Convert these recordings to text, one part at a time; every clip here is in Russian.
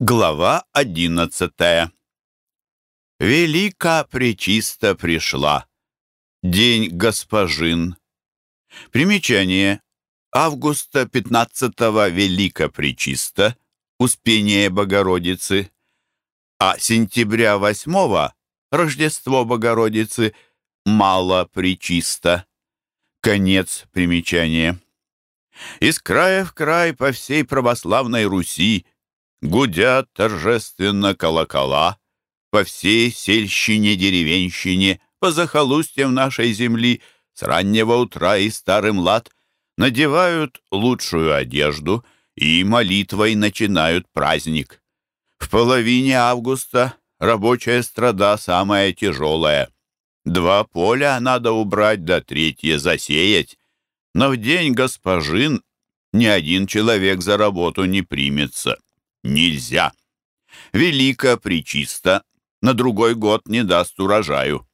Глава одиннадцатая Велика пречисто пришла. День госпожин. Примечание. Августа 15-го Велика пречисто, Успение Богородицы, а сентября 8-го Рождество Богородицы, Мало пречисто. Конец примечания. Из края в край по всей православной Руси Гудят торжественно колокола По всей сельщине-деревенщине, По захолустьям нашей земли С раннего утра и старым лад Надевают лучшую одежду И молитвой начинают праздник. В половине августа рабочая страда самая тяжелая. Два поля надо убрать, да третье засеять. Но в день госпожин ни один человек за работу не примется нельзя. Велика причиста на другой год не даст урожаю.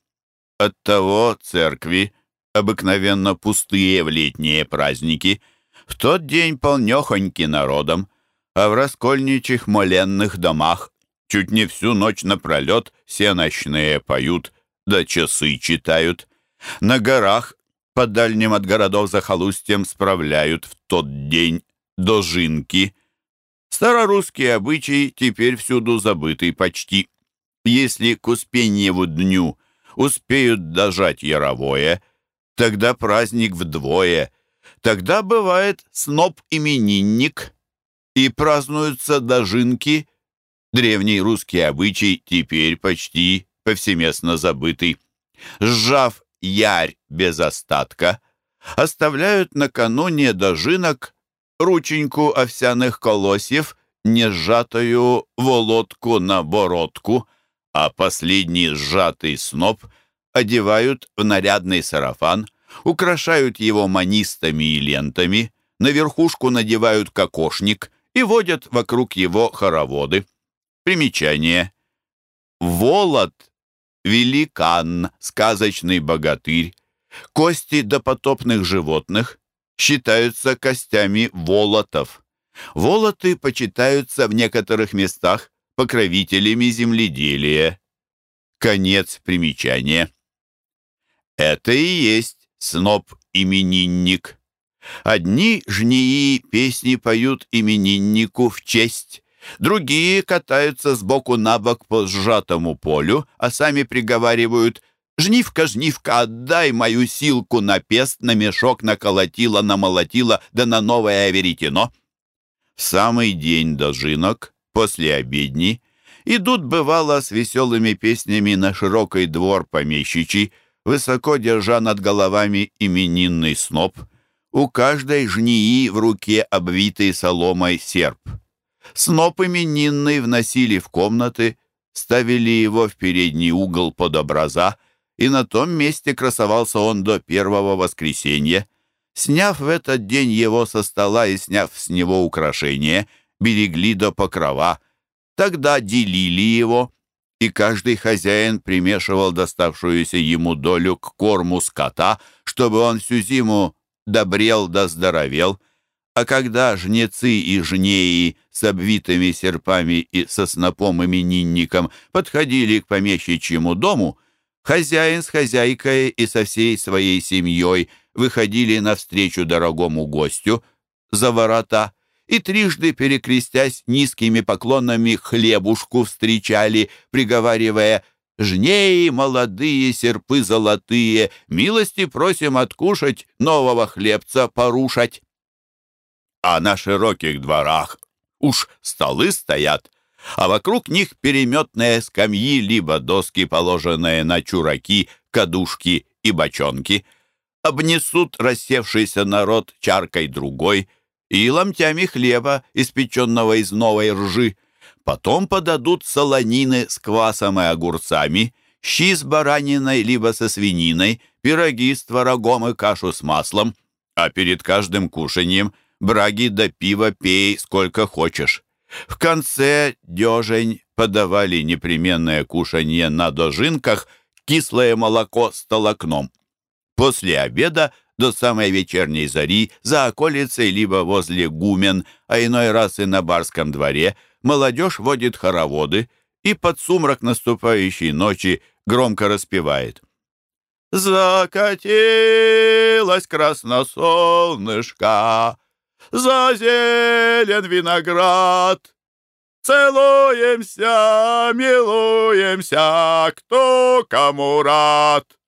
Оттого церкви, обыкновенно пустые в летние праздники, в тот день полнехоньки народом, а в раскольничьих моленных домах чуть не всю ночь напролет все ночные поют, да часы читают. На горах, по дальним от городов захолустьям, справляют в тот день дожинки — Старорусские обычаи теперь всюду забыты почти. Если к Успеньеву дню успеют дожать Яровое, тогда праздник вдвое. Тогда бывает сноп-именинник, и празднуются дожинки. Древний русский обычай теперь почти повсеместно забытый. Сжав ярь без остатка, оставляют накануне дожинок рученьку овсяных колосьев, не сжатую володку на бородку, а последний сжатый сноп одевают в нарядный сарафан, украшают его манистами и лентами, на верхушку надевают кокошник и водят вокруг его хороводы. Примечание. Волод — великан, сказочный богатырь, кости допотопных животных, считаются костями волотов. Волоты почитаются в некоторых местах покровителями земледелия. Конец примечания. Это и есть сноп-именинник. Одни жнии песни поют имениннику в честь, другие катаются сбоку на бок по сжатому полю, а сами приговаривают Жнивка, жнивка, отдай мою силку на пест, на мешок наколотила, намолотила, да на новое веретено. В самый день дожинок, после обедни, идут, бывало, с веселыми песнями на широкий двор помещичий, высоко держа над головами именинный сноп, у каждой жнии в руке обвитый соломой серп. Сноп именинный вносили в комнаты, ставили его в передний угол под образа, и на том месте красовался он до первого воскресенья. Сняв в этот день его со стола и сняв с него украшения, берегли до покрова. Тогда делили его, и каждый хозяин примешивал доставшуюся ему долю к корму скота, чтобы он всю зиму добрел да здоровел. А когда жнецы и жнеи с обвитыми серпами и соснопом именинником подходили к помещичьему дому — Хозяин с хозяйкой и со всей своей семьей выходили навстречу дорогому гостю за ворота и трижды, перекрестясь низкими поклонами, хлебушку встречали, приговаривая «Жнеи молодые, серпы золотые, милости просим откушать, нового хлебца порушать». А на широких дворах уж столы стоят, а вокруг них переметные скамьи, либо доски, положенные на чураки, кадушки и бочонки. Обнесут рассевшийся народ чаркой другой и ломтями хлеба, испеченного из новой ржи. Потом подадут солонины с квасом и огурцами, щи с бараниной либо со свининой, пироги с творогом и кашу с маслом, а перед каждым кушаньем браги да пива пей сколько хочешь. В конце дежень подавали непременное кушанье на дожинках, кислое молоко с толокном. После обеда до самой вечерней зари за околицей либо возле гумен, а иной раз и на барском дворе, молодежь водит хороводы и под сумрак наступающей ночи громко распевает. «Закатилась красносолнышко, за зелен виноград, Целуемся, милуемся, кто кому рад.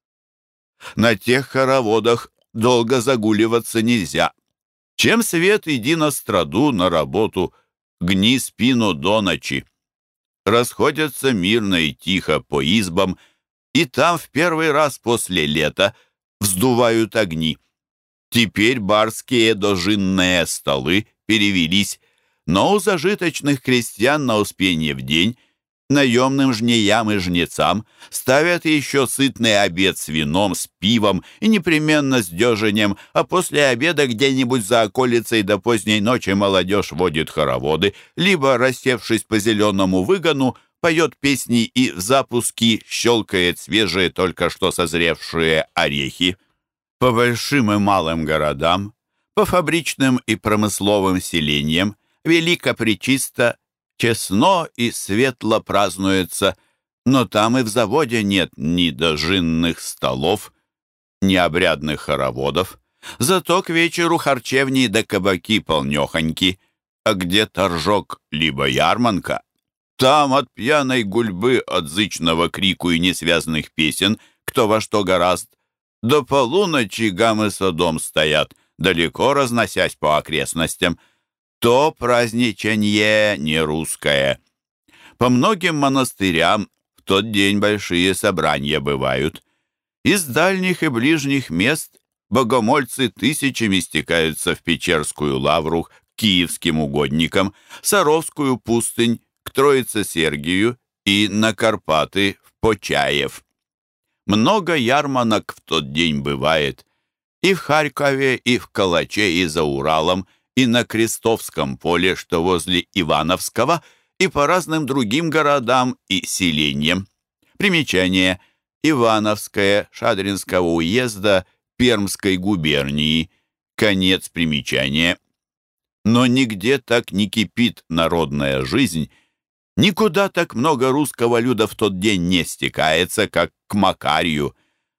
На тех хороводах долго загуливаться нельзя. Чем свет, иди на страду, на работу, гни спину до ночи. Расходятся мирно и тихо по избам, и там в первый раз после лета вздувают огни. Теперь барские дожинные столы перевелись но у зажиточных крестьян на Успенье в день наемным жнеям и жнецам ставят еще сытный обед с вином, с пивом и непременно с деженем, а после обеда где-нибудь за околицей до поздней ночи молодежь водит хороводы, либо, рассевшись по зеленому выгону, поет песни и в запуски щелкает свежие, только что созревшие орехи. По большим и малым городам, по фабричным и промысловым селениям велико причисто, честно и светло празднуется, но там и в заводе нет ни дожинных столов, ни обрядных хороводов. Зато к вечеру харчевни да кабаки полнехоньки, а где торжок либо ярманка, там от пьяной гульбы, от зычного крику и несвязных песен, кто во что гораст, до полуночи гамы садом стоят, далеко разносясь по окрестностям — то праздничанье не русское. По многим монастырям в тот день большие собрания бывают. Из дальних и ближних мест богомольцы тысячами стекаются в Печерскую лавру к киевским угодникам, Саровскую пустынь, к Троице-Сергию и на Карпаты в Почаев. Много ярманок в тот день бывает. И в Харькове, и в Калаче, и за Уралом – и на Крестовском поле, что возле Ивановского, и по разным другим городам и селениям. Примечание. Ивановское, Шадринского уезда, Пермской губернии. Конец примечания. Но нигде так не кипит народная жизнь, никуда так много русского люда в тот день не стекается, как к Макарию.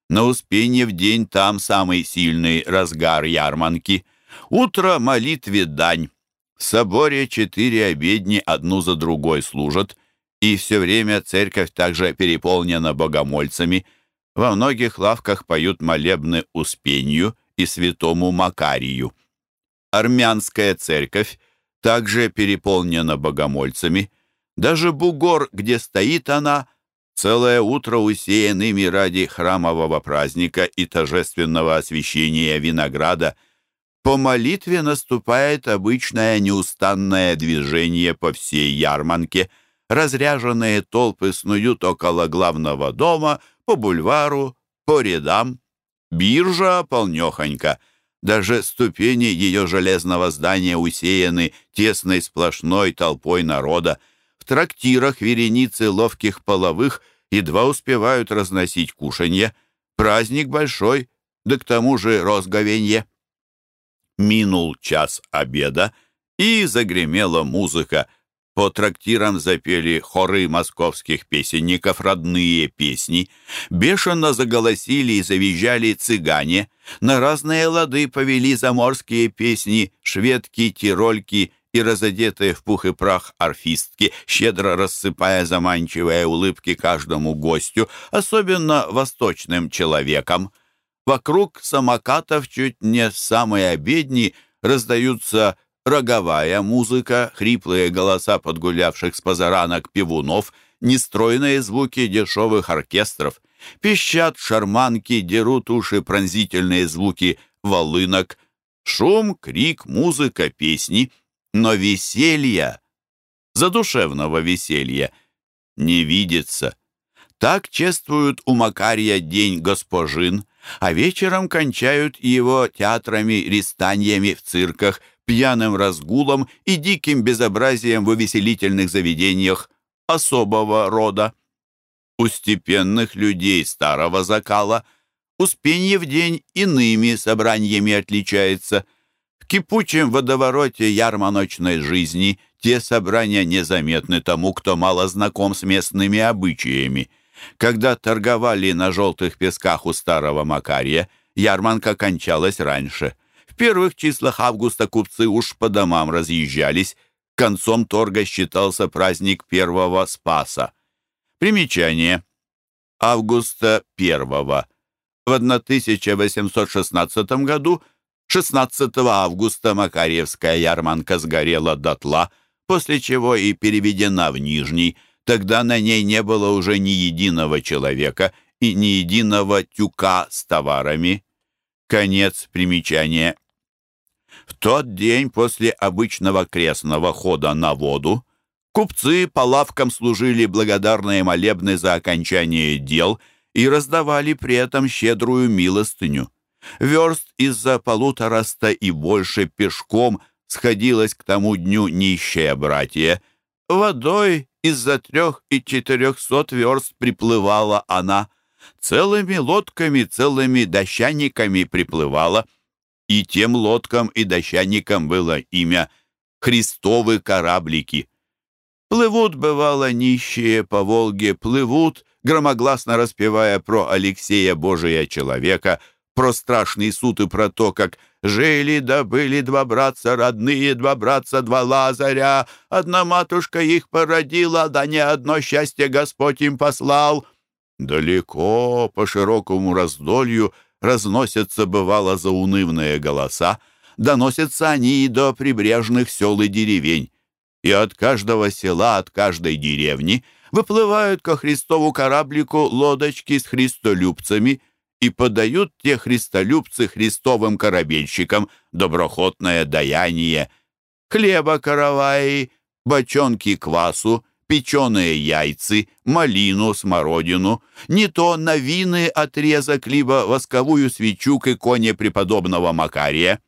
На Успенье в день там самый сильный разгар ярманки – Утро молитве дань. В соборе четыре обедни одну за другой служат, и все время церковь также переполнена богомольцами. Во многих лавках поют молебны Успенью и святому Макарию. Армянская церковь также переполнена богомольцами. Даже бугор, где стоит она, целое утро усеян ими ради храмового праздника и торжественного освящения винограда – по молитве наступает обычное неустанное движение по всей ярманке. Разряженные толпы снуют около главного дома, по бульвару, по рядам. Биржа полнехонька. Даже ступени ее железного здания усеяны тесной сплошной толпой народа. В трактирах вереницы ловких половых едва успевают разносить кушанье. Праздник большой, да к тому же розговенье. Минул час обеда, и загремела музыка. По трактирам запели хоры московских песенников родные песни. Бешено заголосили и завизжали цыгане. На разные лады повели заморские песни, шведки, тирольки и разодетые в пух и прах арфистки, щедро рассыпая заманчивые улыбки каждому гостю, особенно восточным человекам. Вокруг самокатов чуть не с самой обедни раздаются роговая музыка, хриплые голоса подгулявших с позаранок пивунов, нестройные звуки дешевых оркестров. Пищат шарманки, дерут уши пронзительные звуки волынок. Шум, крик, музыка, песни. Но веселья, задушевного веселья, не видится. Так чествуют у Макария день госпожин, а вечером кончают его театрами, рестаниями в цирках, пьяным разгулом и диким безобразием в увеселительных заведениях особого рода. У степенных людей старого закала Успенье в день иными собраниями отличается. Кипучем водовороте ярманочной жизни те собрания незаметны тому, кто мало знаком с местными обычаями. Когда торговали на желтых песках у старого Макария, ярманка кончалась раньше. В первых числах августа купцы уж по домам разъезжались, концом торга считался праздник первого Спаса. Примечание. Августа первого. В 1816 году 16 августа Макарьевская ярманка сгорела дотла, после чего и переведена в Нижний. Тогда на ней не было уже ни единого человека и ни единого тюка с товарами. Конец примечания. В тот день после обычного крестного хода на воду купцы по лавкам служили благодарные молебны за окончание дел – и раздавали при этом щедрую милостыню. Верст из-за полутораста и больше пешком сходилось к тому дню нищее братья. Водой из-за трех и четырехсот верст приплывала она. Целыми лодками, целыми дощаниками приплывала. И тем лодкам и дощаникам было имя «Христовы кораблики». Плывут, бывало, нищие по Волге, плывут, громогласно распевая про Алексея Божия человека, про страшный суд и про то, как «Жили да были два братца, родные два братца, два Лазаря, одна матушка их породила, да не одно счастье Господь им послал». Далеко по широкому раздолью разносятся, бывало, заунывные голоса, доносятся они и до прибрежных сел и деревень. И от каждого села, от каждой деревни — выплывают ко Христову кораблику лодочки с христолюбцами и подают те христолюбцы христовым корабельщикам доброхотное даяние. Хлеба караваи, бочонки квасу, печеные яйцы, малину, смородину, не то новины отрезок, либо восковую свечу к иконе преподобного Макария.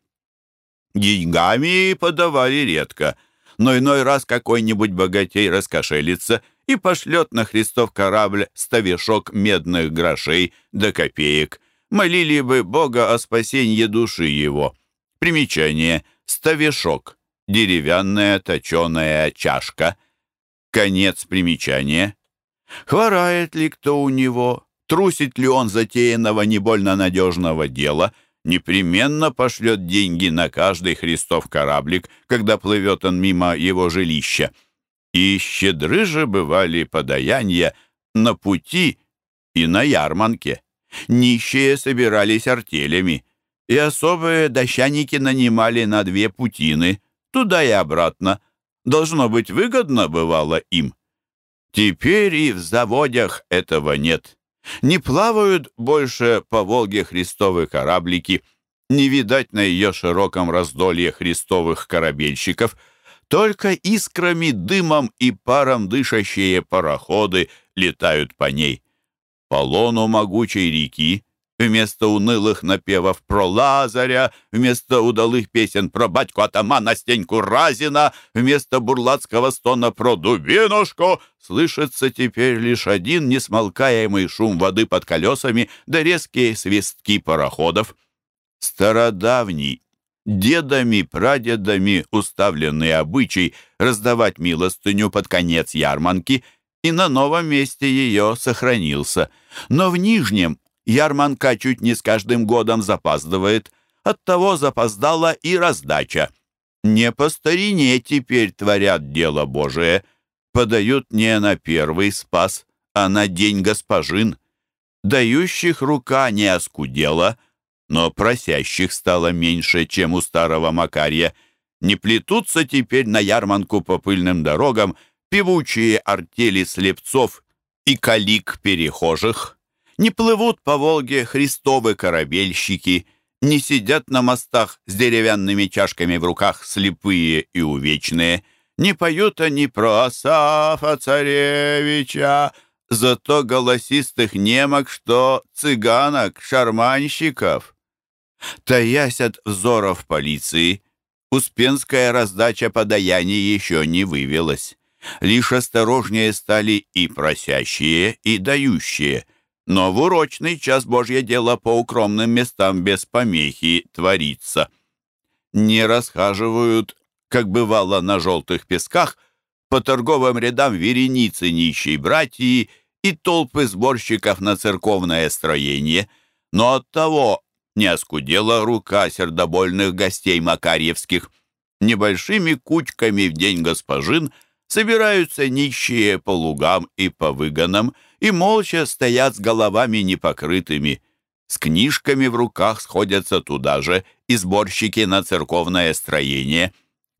Деньгами подавали редко, но иной раз какой-нибудь богатей раскошелится — и пошлет на Христов корабль ставишок медных грошей до копеек. Молили бы Бога о спасении души его. Примечание. Ставишок. Деревянная точеная чашка. Конец примечания. Хворает ли кто у него? Трусит ли он затеянного не больно надежного дела? Непременно пошлет деньги на каждый Христов кораблик, когда плывет он мимо его жилища и щедры же бывали подаяния на пути и на ярманке. Нищие собирались артелями, и особые дощаники нанимали на две путины, туда и обратно. Должно быть, выгодно бывало им. Теперь и в заводях этого нет. Не плавают больше по Волге христовые кораблики, не видать на ее широком раздолье христовых корабельщиков — только искрами, дымом и паром дышащие пароходы летают по ней. По лону могучей реки Вместо унылых напевов про Лазаря, вместо удалых песен про батьку атамана Стеньку Разина, вместо бурлацкого стона про дубинушку, слышится теперь лишь один несмолкаемый шум воды под колесами да резкие свистки пароходов. Стародавний дедами, прадедами уставленный обычай раздавать милостыню под конец ярманки, и на новом месте ее сохранился. Но в Нижнем ярманка чуть не с каждым годом запаздывает, оттого запоздала и раздача. Не по старине теперь творят дело Божие, подают не на первый спас, а на день госпожин. Дающих рука не оскудела — но просящих стало меньше, чем у старого Макарья. Не плетутся теперь на ярманку по пыльным дорогам певучие артели слепцов и калик перехожих. Не плывут по Волге христовы корабельщики, не сидят на мостах с деревянными чашками в руках слепые и увечные, не поют они про Асафа царевича, зато голосистых немок, что цыганок, шарманщиков. Таясь от взоров полиции, Успенская раздача подаяний еще не вывелась. Лишь осторожнее стали и просящие, и дающие. но в урочный час Божье дело по укромным местам без помехи творится. Не расхаживают, как бывало на желтых песках, по торговым рядам вереницы нищей братьи и толпы сборщиков на церковное строение, но оттого не оскудела рука сердобольных гостей Макарьевских. Небольшими кучками в день госпожин собираются нищие по лугам и по выгонам и молча стоят с головами непокрытыми. С книжками в руках сходятся туда же и сборщики на церковное строение.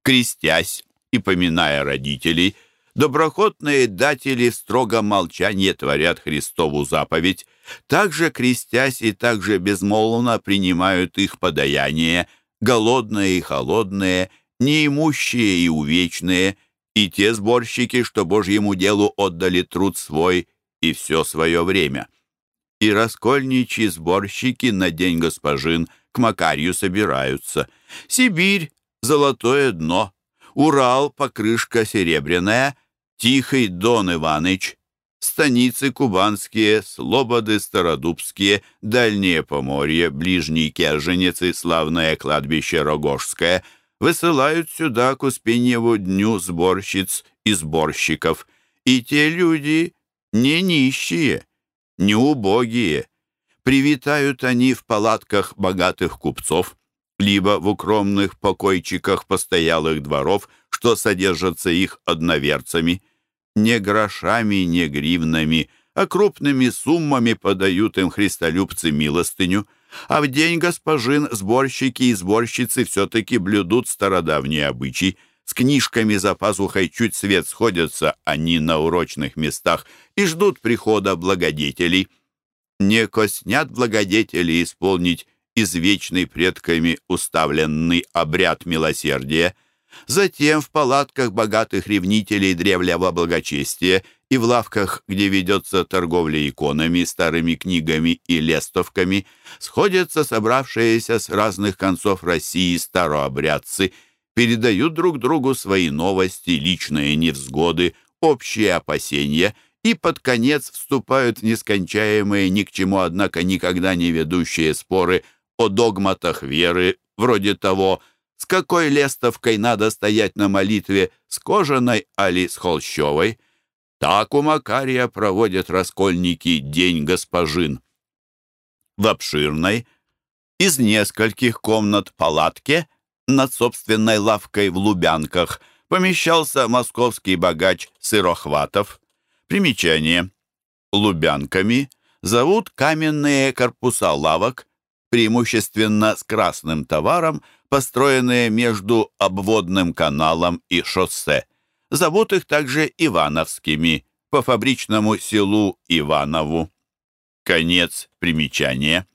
Крестясь и поминая родителей, доброхотные датели в строгом молчании творят Христову заповедь, также крестясь и также безмолвно принимают их подаяние, голодные и холодные, неимущие и увечные, и те сборщики, что Божьему делу отдали труд свой и все свое время. И раскольничьи сборщики на день госпожин к Макарью собираются. Сибирь — золотое дно, Урал — покрышка серебряная, Тихий Дон Иваныч, станицы кубанские, слободы стародубские, дальние поморье, ближний Керженец и славное кладбище Рогожское высылают сюда к Успеньеву дню сборщиц и сборщиков. И те люди не нищие, не убогие. Привитают они в палатках богатых купцов, либо в укромных покойчиках постоялых дворов, что содержатся их одноверцами. Не грошами, не гривнами, а крупными суммами подают им христолюбцы милостыню, а в день госпожин сборщики и сборщицы все-таки блюдут стародавние обычаи, с книжками за пазухой чуть свет сходятся они на урочных местах и ждут прихода благодетелей. Не коснят благодетели исполнить извечный предками уставленный обряд милосердия. Затем в палатках богатых ревнителей древнего благочестия и в лавках, где ведется торговля иконами, старыми книгами и лестовками, сходятся собравшиеся с разных концов России старообрядцы – передают друг другу свои новости, личные невзгоды, общие опасения и под конец вступают в нескончаемые, ни к чему, однако, никогда не ведущие споры о догматах веры, вроде того, с какой лестовкой надо стоять на молитве, с кожаной али с холщовой. Так у Макария проводят раскольники День госпожин. В обширной, из нескольких комнат палатке над собственной лавкой в Лубянках помещался московский богач Сырохватов. Примечание. Лубянками зовут каменные корпуса лавок, преимущественно с красным товаром, построенные между обводным каналом и шоссе. Зовут их также Ивановскими, по фабричному селу Иванову. Конец примечания.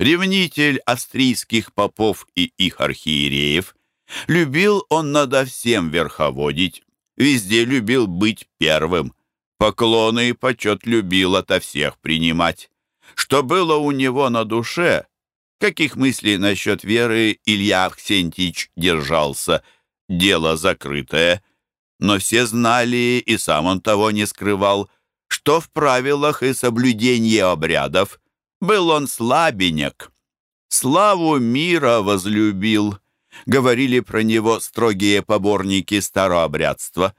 Ревнитель австрийских попов и их архиереев, любил он надо всем верховодить, везде любил быть первым, поклоны и почет любил ото всех принимать. Что было у него на душе, каких мыслей насчет веры Илья Авксентьич держался, дело закрытое, но все знали, и сам он того не скрывал, что в правилах и соблюдении обрядов был он слабенек. Славу мира возлюбил, говорили про него строгие поборники старообрядства.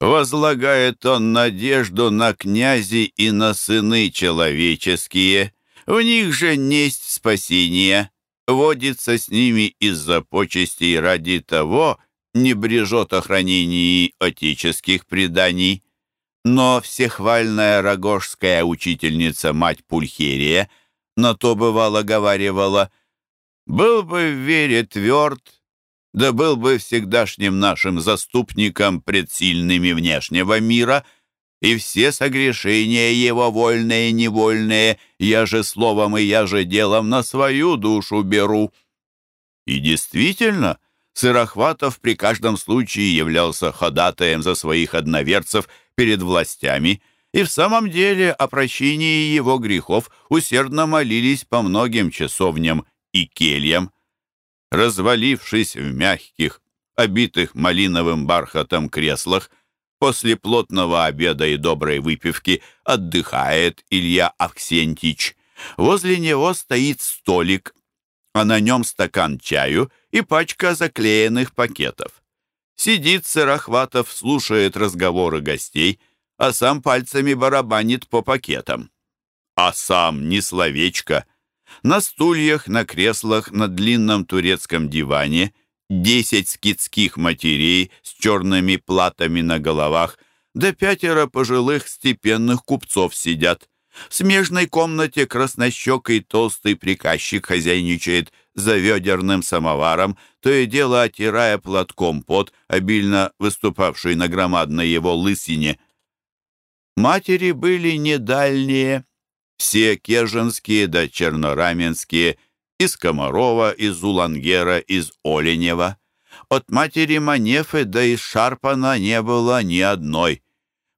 Возлагает он надежду на князи и на сыны человеческие. В них же несть спасения. Водится с ними из-за почестей ради того, не брежет о хранении отеческих преданий. Но всехвальная рогожская учительница, мать Пульхерия, на то бывало говаривала, «Был бы в вере тверд, да был бы всегдашним нашим заступником пред сильными внешнего мира, и все согрешения его, вольные и невольные, я же словом и я же делом на свою душу беру». И действительно, Сырохватов при каждом случае являлся ходатаем за своих одноверцев – перед властями, и в самом деле о прощении его грехов усердно молились по многим часовням и кельям. Развалившись в мягких, обитых малиновым бархатом креслах, После плотного обеда и доброй выпивки отдыхает Илья Авксентич. Возле него стоит столик, а на нем стакан чаю и пачка заклеенных пакетов. Сидит Сырохватов, слушает разговоры гостей, а сам пальцами барабанит по пакетам. А сам ни словечко. На стульях, на креслах, на длинном турецком диване десять скидских матерей с черными платами на головах, да пятеро пожилых степенных купцов сидят. В смежной комнате краснощекой толстый приказчик хозяйничает за ведерным самоваром, то и дело отирая платком пот, обильно выступавший на громадной его лысине. Матери были не дальние, все кеженские да чернораменские, из Комарова, из Улангера, из Оленева. От матери Манефы да из Шарпана не было ни одной.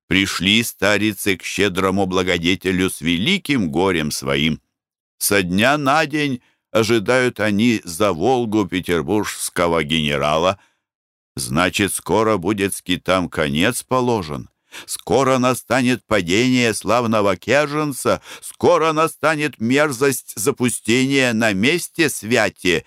Пришли старицы к щедрому благодетелю с великим горем своим. Со дня на день ожидают они за Волгу петербургского генерала. Значит, скоро будет скитам конец положен. Скоро настанет падение славного Керженца, скоро настанет мерзость запустения на месте святи.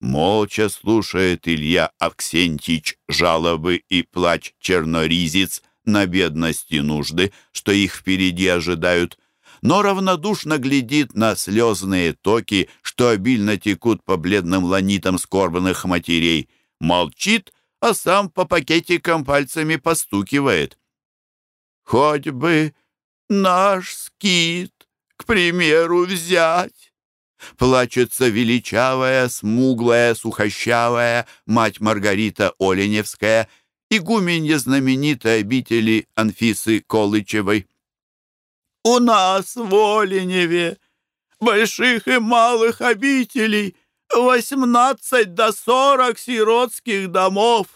Молча слушает Илья Авксентич жалобы и плач черноризец на бедности нужды, что их впереди ожидают, но равнодушно глядит на слезные токи, что обильно текут по бледным ланитам скорбных матерей, молчит, а сам по пакетикам пальцами постукивает. Хоть бы наш скит, к примеру, взять. Плачется величавая, смуглая, сухощавая мать Маргарита Оленевская, игуменья знаменитой обители Анфисы Колычевой. У нас в Оленеве больших и малых обителей восемнадцать до сорок сиротских домов.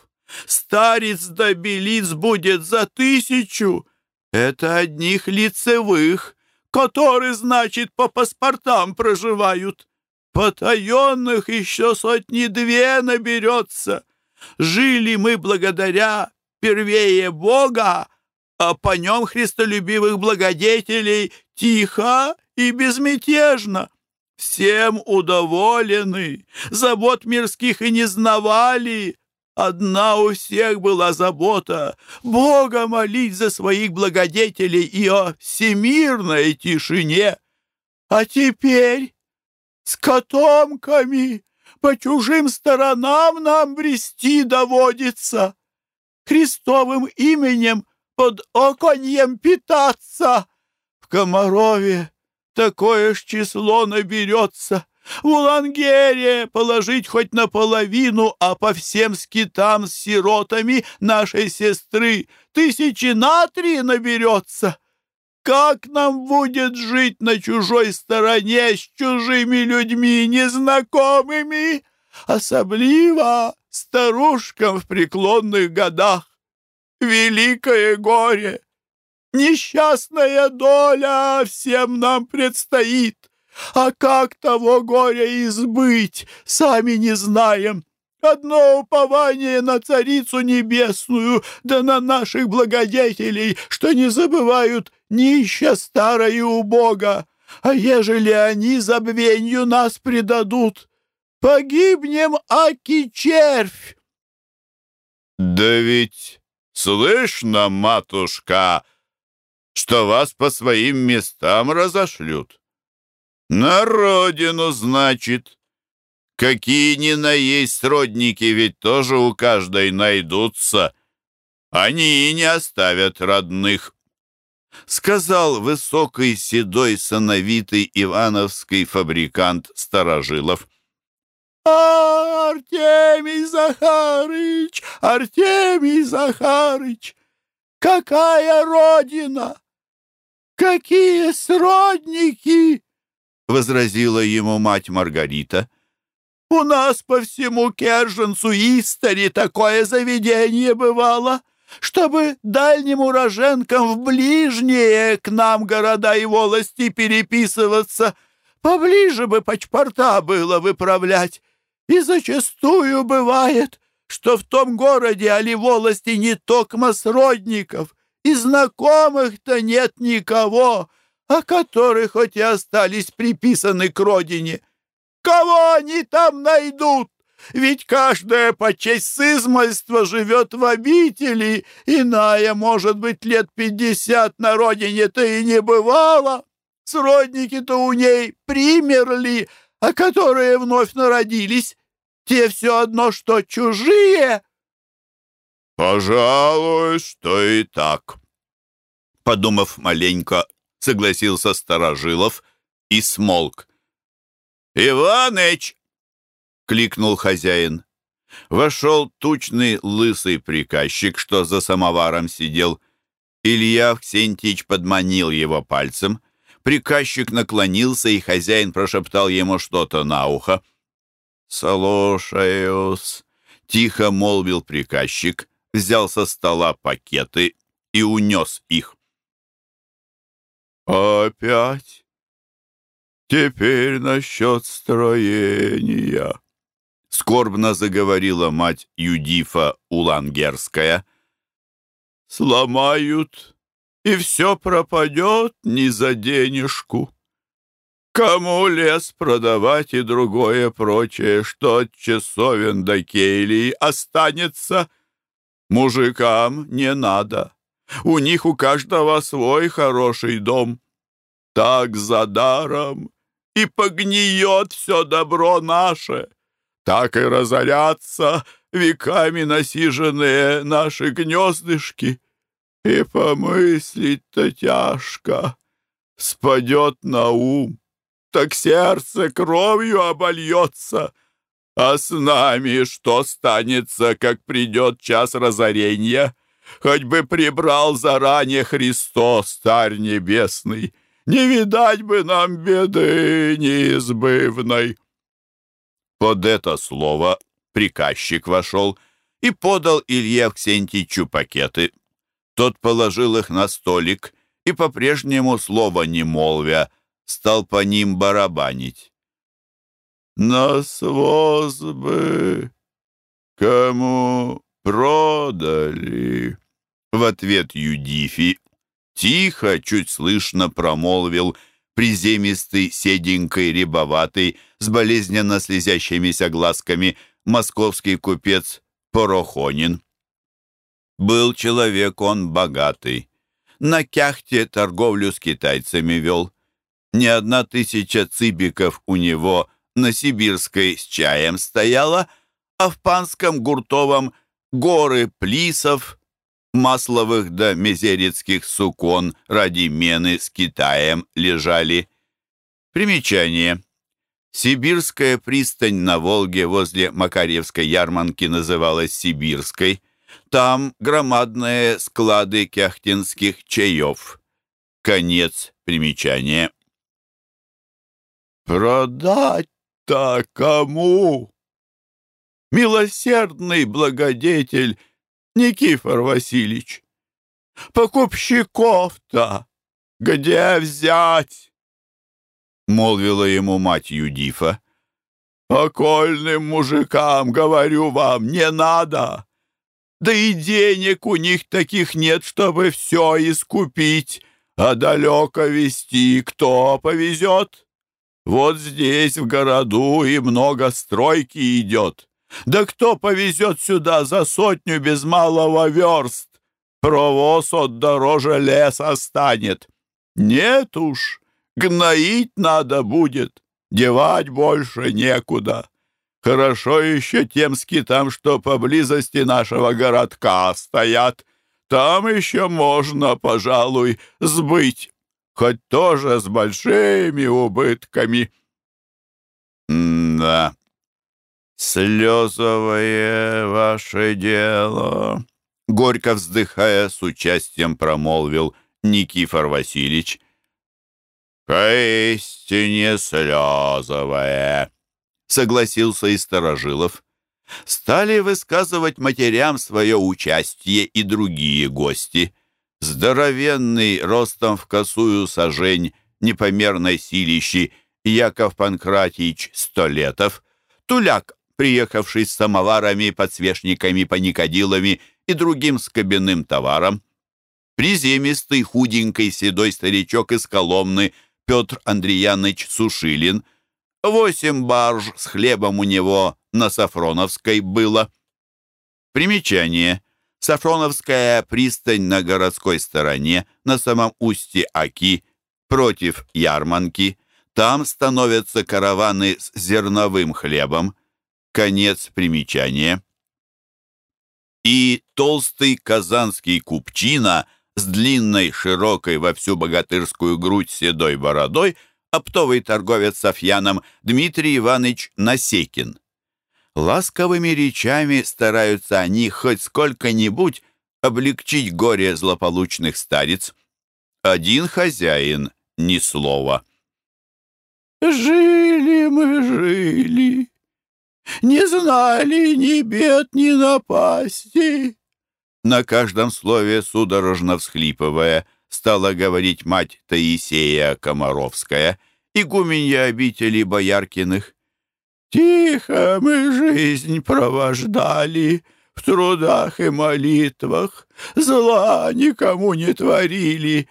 Старец до белиц будет за тысячу, это одних лицевых, которые, значит, по паспортам проживают. Потаенных еще сотни-две наберется. Жили мы благодаря первее Бога, а по нем христолюбивых благодетелей тихо и безмятежно. Всем удоволены, забот мирских и не знавали, Одна у всех была забота — Бога молить за своих благодетелей и о всемирной тишине. А теперь с котомками по чужим сторонам нам брести доводится, Христовым именем под оконьем питаться. В Комарове такое ж число наберется — в Улангере положить хоть наполовину, а по всем скитам с сиротами нашей сестры тысячи на три наберется. Как нам будет жить на чужой стороне с чужими людьми незнакомыми, особливо старушкам в преклонных годах? Великое горе! Несчастная доля всем нам предстоит. А как того горя избыть, сами не знаем. Одно упование на Царицу Небесную, да на наших благодетелей, что не забывают нища старое у Бога. А ежели они забвенью нас предадут, погибнем, аки червь. Да ведь слышно, матушка, что вас по своим местам разошлют. На родину, значит. Какие ни на есть родники, ведь тоже у каждой найдутся. Они и не оставят родных. Сказал высокий, седой, сановитый ивановский фабрикант Старожилов. Артемий Захарыч, Артемий Захарыч, какая родина! Какие сродники! — возразила ему мать Маргарита. «У нас по всему Керженцу Истари такое заведение бывало, чтобы дальним уроженкам в ближние к нам города и волости переписываться, поближе бы пачпорта было выправлять. И зачастую бывает, что в том городе, али волости, не токмо сродников, и знакомых-то нет никого, а которые хоть и остались приписаны к родине. Кого они там найдут? Ведь каждое по честь сызмальства живет в обители, иная, может быть, лет пятьдесят на родине-то и не бывало. Сродники-то у ней примерли, а которые вновь народились, те все одно, что чужие. «Пожалуй, что и так», — подумав маленько, согласился Старожилов и смолк. «Иваныч!» — кликнул хозяин. Вошел тучный лысый приказчик, что за самоваром сидел. Илья Ксентич подманил его пальцем. Приказчик наклонился, и хозяин прошептал ему что-то на ухо. «Слушаюсь», — тихо молвил приказчик, взял со стола пакеты и унес их. «Опять? Теперь насчет строения», — скорбно заговорила мать Юдифа Улангерская. «Сломают, и все пропадет не за денежку». Кому лес продавать и другое прочее, что от часовен до келии останется? Мужикам не надо. У них у каждого свой хороший дом. Так за даром и погниет все добро наше. Так и разорятся веками насиженные наши гнездышки. И помыслить-то тяжко, спадет на ум так сердце кровью обольется. А с нами что станется, как придет час разорения? Хоть бы прибрал заранее Христос, Царь Небесный, не видать бы нам беды неизбывной. Под это слово приказчик вошел и подал Илье Авксентичу пакеты. Тот положил их на столик и по-прежнему слова не молвя, стал по ним барабанить. «Нас воз бы кому продали?» В ответ Юдифи тихо, чуть слышно промолвил приземистый, седенький, рябоватый, с болезненно слезящимися глазками московский купец Порохонин. Был человек он богатый. На кяхте торговлю с китайцами вел. Не одна тысяча цибиков у него на Сибирской с чаем стояла, а в Панском Гуртовом горы плисов, масловых да мезерецких сукон ради мены с Китаем лежали. Примечание. Сибирская пристань на Волге возле Макаревской ярманки называлась Сибирской. Там громадные склады кяхтинских чаев. Конец примечания. «Продать-то кому?» «Милосердный благодетель Никифор Васильевич! Покупщиков-то где взять?» Молвила ему мать Юдифа. «Окольным мужикам, говорю вам, не надо!» Да и денег у них таких нет, чтобы все искупить, а далеко вести кто повезет? Вот здесь, в городу, и много стройки идет. Да кто повезет сюда за сотню без малого верст? Провоз от дороже леса станет. Нет уж, гноить надо будет, девать больше некуда. Хорошо еще тем скитам, что поблизости нашего городка стоят. Там еще можно, пожалуй, сбыть хоть тоже с большими убытками. «Да, слезовое ваше дело», — горько вздыхая с участием промолвил Никифор Васильевич. «Поистине слезовое», — согласился и Старожилов. Стали высказывать матерям свое участие и другие гости — здоровенный, ростом в косую сажень, непомерной силищи Яков Панкратич Столетов, Туляк приехавший с самоварами, подсвечниками, паникадилами и другим скобяным товаром. Приземистый, худенький, седой старичок из Коломны Петр Андреяныч Сушилин. Восемь барж с хлебом у него на Сафроновской было. Примечание. Сафроновская пристань на городской стороне, на самом устье Аки, против Ярманки. Там становятся караваны с зерновым хлебом. Конец примечания. И толстый казанский купчина с длинной, широкой во всю богатырскую грудь седой бородой, оптовый торговец Софьяном Дмитрий Иванович Насекин. Ласковыми речами стараются они хоть сколько-нибудь облегчить горе злополучных старец. Один хозяин — ни слова. «Жили мы, жили, не знали ни бед, ни напасти». На каждом слове, судорожно всхлипывая, стала говорить мать Таисея Комаровская, игуменья обители Бояркиных. Тихо мы жизнь провождали, в трудах и молитвах, зла никому не творили,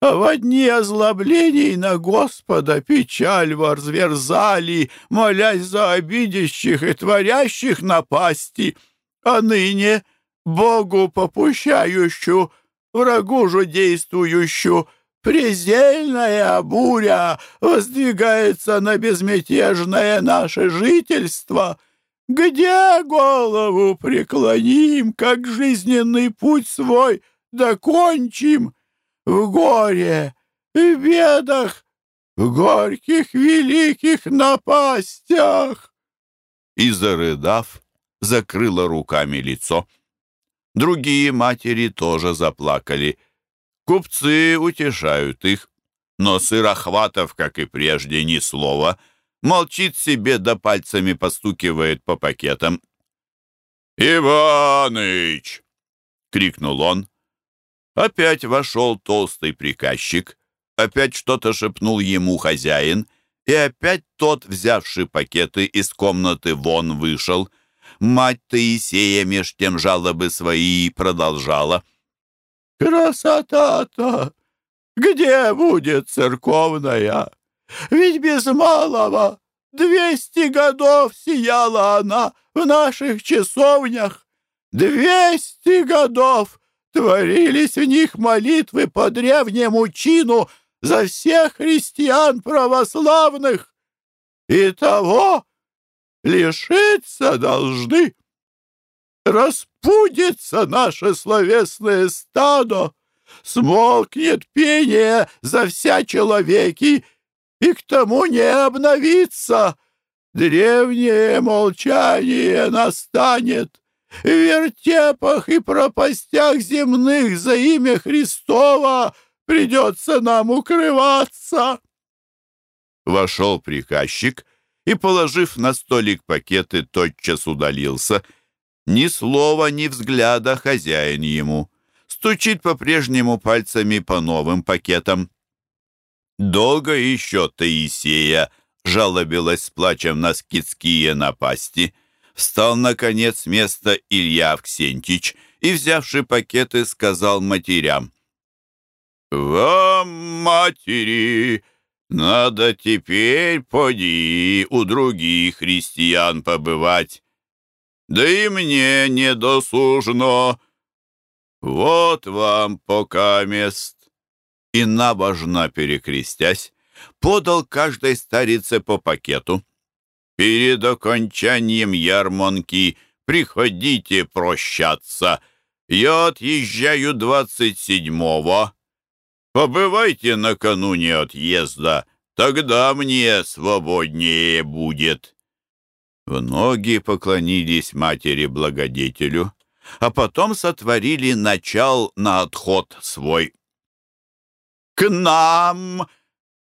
а в дни озлоблений на Господа печаль возверзали, молясь за обидящих и творящих напасти, а ныне Богу попущающую, врагу же действующую — Презельная буря воздвигается на безмятежное наше жительство. Где голову преклоним, как жизненный путь свой докончим? В горе, в бедах, в горьких великих напастях. И, зарыдав, закрыла руками лицо. Другие матери тоже заплакали — Купцы утешают их, но Сырохватов, как и прежде, ни слова, молчит себе да пальцами постукивает по пакетам. «Иваныч!» — крикнул он. Опять вошел толстый приказчик, опять что-то шепнул ему хозяин, и опять тот, взявший пакеты, из комнаты вон вышел. Мать Таисея меж тем жалобы свои продолжала — Красота-то! Где будет церковная? Ведь без малого двести годов сияла она в наших часовнях. Двести годов творились в них молитвы по древнему чину за всех христиан православных. И того лишиться должны распудится наше словесное стадо, смолкнет пение за вся человеки, и к тому не обновится. Древнее молчание настанет. В вертепах и пропастях земных за имя Христова придется нам укрываться. Вошел приказчик и, положив на столик пакеты, тотчас удалился — ни слова, ни взгляда хозяин ему. Стучит по-прежнему пальцами по новым пакетам. Долго еще Таисея жалобилась с плачем на скидские напасти. Встал, наконец, с места Илья Авксентич и, взявши пакеты, сказал матерям. «Вам, матери, надо теперь поди у других христиан побывать да и мне не досужно. Вот вам пока мест. И набожно перекрестясь, подал каждой старице по пакету. Перед окончанием ярмонки приходите прощаться. Я отъезжаю двадцать седьмого. Побывайте накануне отъезда, тогда мне свободнее будет. В ноги поклонились матери-благодетелю, а потом сотворили начал на отход свой. «К нам,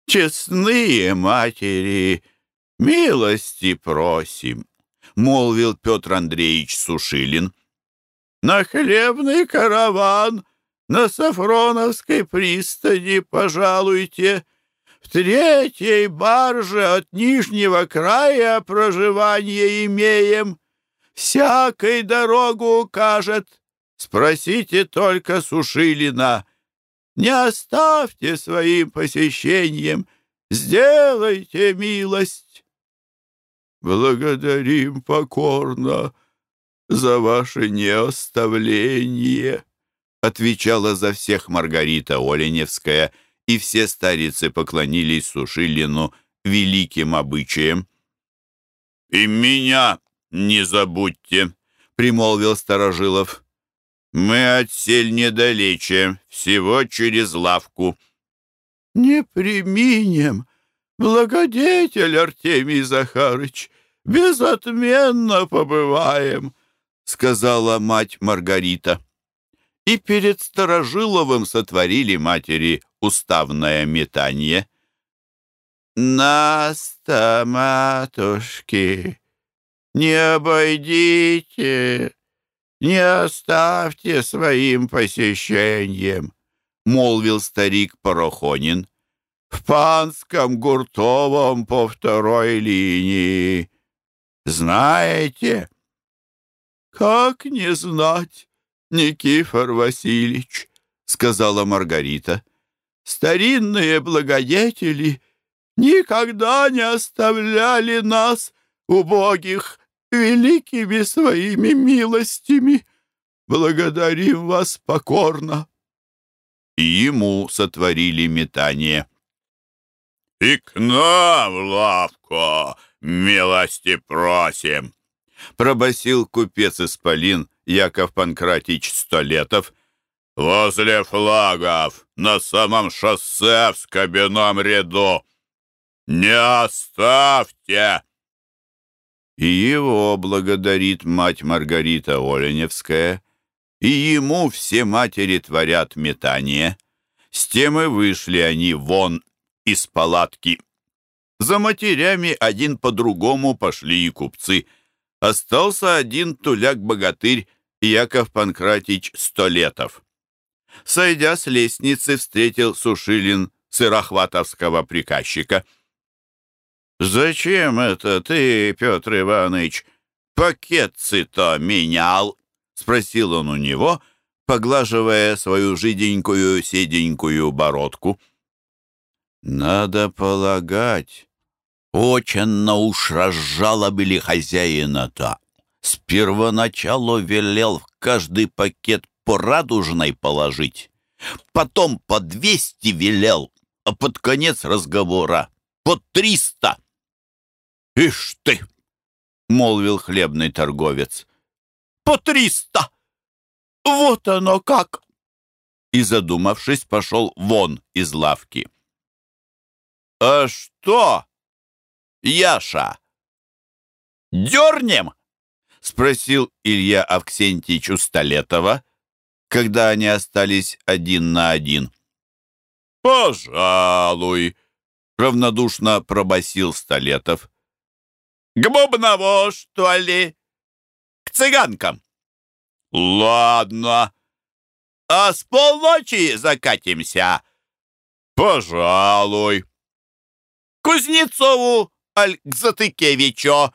честные матери, милости просим», — молвил Петр Андреевич Сушилин. «На хлебный караван на Сафроновской пристани пожалуйте, в третьей барже от нижнего края проживание имеем. Всякой дорогу укажет. Спросите только Сушилина. Не оставьте своим посещением, сделайте милость. Благодарим покорно за ваше неоставление, отвечала за всех Маргарита Оленевская — и все старицы поклонились Сушилину великим обычаям. «И меня не забудьте», — примолвил Старожилов. «Мы отсель недалече, всего через лавку». «Не применем, благодетель Артемий Захарыч, безотменно побываем», — сказала мать Маргарита. И перед Старожиловым сотворили матери уставное метание. «Нас-то, матушки, не обойдите, не оставьте своим посещением», — молвил старик Порохонин. «В панском Гуртовом по второй линии. Знаете?» «Как не знать, Никифор Васильевич?» — сказала Маргарита старинные благодетели никогда не оставляли нас, убогих, великими своими милостями. Благодарим вас покорно. И ему сотворили метание. «И к нам в лавку милости просим!» Пробасил купец Исполин Яков Панкратич Столетов, возле флагов, на самом шоссе в скобяном ряду. Не оставьте!» И его благодарит мать Маргарита Оленевская, и ему все матери творят метание. С тем и вышли они вон из палатки. За матерями один по другому пошли и купцы. Остался один туляк-богатырь Яков Панкратич Столетов. Сойдя с лестницы, встретил Сушилин сырохватовского приказчика. «Зачем это ты, Петр Иванович, пакетцы-то менял?» — спросил он у него, поглаживая свою жиденькую седенькую бородку. «Надо полагать, очень уж разжалобили хозяина-то. С первоначалу велел в каждый пакет по радужной положить. Потом по двести велел, а под конец разговора по триста. «Ишь ты!» — молвил хлебный торговец. «По триста! Вот оно как!» И, задумавшись, пошел вон из лавки. «А что, Яша, дернем?» — спросил Илья Авксентьевич у Столетова, когда они остались один на один. «Пожалуй», — равнодушно пробасил Столетов. «К Бубново, что ли? К цыганкам?» «Ладно. А с полночи закатимся?» «Пожалуй». «Кузнецову, аль к Затыкевичу?»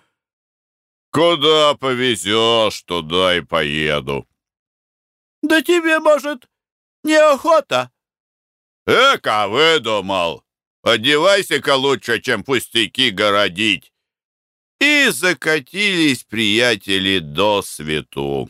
«Куда повезешь, туда и поеду». Да тебе, может, неохота?» «Эка, выдумал! Одевайся-ка лучше, чем пустяки городить!» И закатились приятели до свету.